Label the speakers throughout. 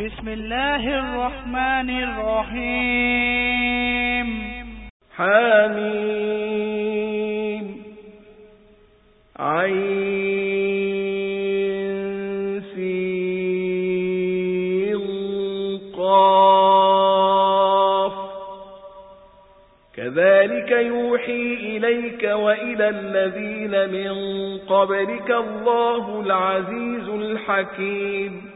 Speaker 1: بسم الله الرحمن الرحيم.
Speaker 2: حميم. عين قاف. كذلك يوحي إليك وإلى الذين من قبلك الله العزيز الحكيم.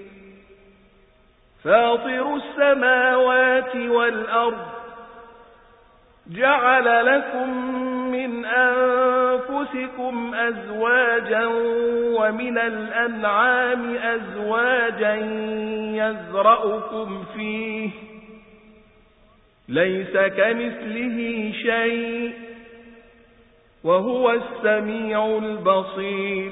Speaker 2: فاطر السماوات والأرض جعل لكم من أنفسكم أزواجا ومن الأنعام أزواجا يزرأكم فيه ليس كمثله شيء وهو السميع البصير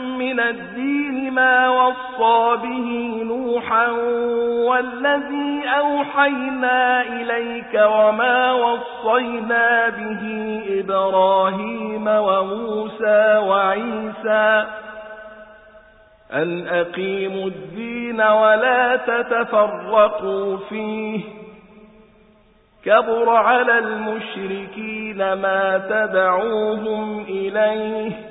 Speaker 2: من الدين ما وصى به نوحا والذي أوحينا إليك وما وصينا به إبراهيم وموسى وعيسى أن أقيموا الدين ولا تتفرقوا فيه كبر على المشركين ما تدعوهم إليه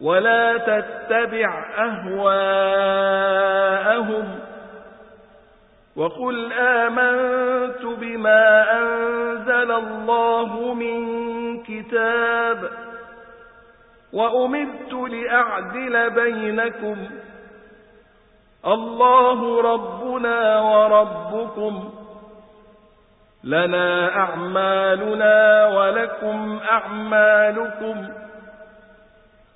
Speaker 2: ولا تتبع أهواءهم وقل آمنت بما أنزل الله من كتاب وأمرت لأعدل بينكم الله ربنا وربكم لنا أعمالنا ولكم أعمالكم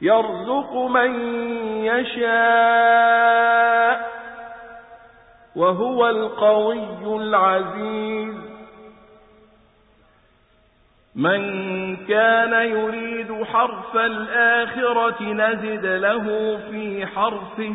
Speaker 2: يرزق من يشاء وهو القوي العزيز. من كان يريد حرف الآخرة نزد له في حرفه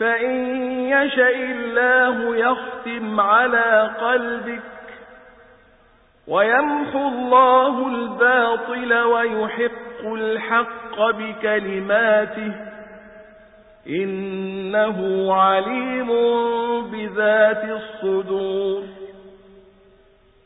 Speaker 2: فإن يشأ الله يختم على قلبك ويمحو الله الباطل ويحق الحق بكلماته إنه عليم بذات الصدور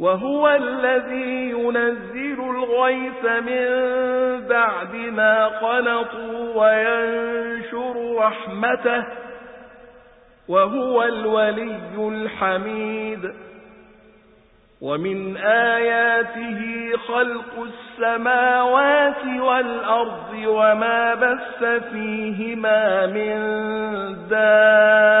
Speaker 2: وهو الذي ينزل الغيث من بعد ما قلطوا وينشر رحمته وهو الولي الحميد. ومن آياته خلق السماوات والأرض وما بث فيهما من دابة.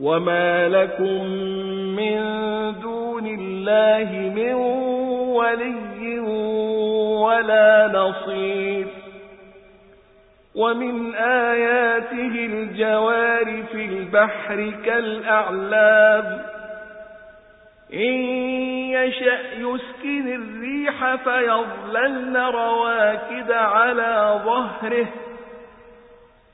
Speaker 2: وما لكم من دون الله من ولي ولا نصير ومن آياته الجوار في البحر كالأعلام إن يشأ يسكن الريح فيظللن رواكد على ظهره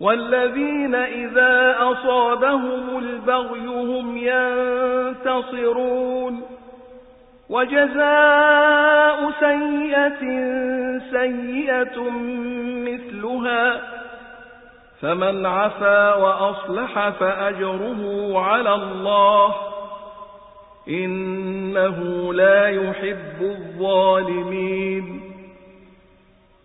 Speaker 2: والذين إذا أصابهم البغي هم ينتصرون. وجزاء سيئة سيئة مثلها. فمن عفا وأصلح فأجره على الله. إنه لا يحب الظالمين.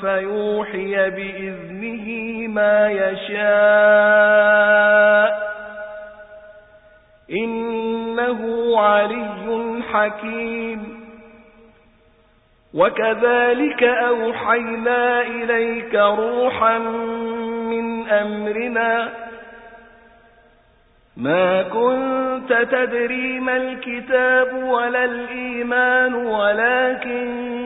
Speaker 2: فيوحي بإذنه ما يشاء. إنه علي حكيم. وكذلك أوحينا إليك روحا من أمرنا. ما كنت تدري ما الكتاب ولا الإيمان ولكن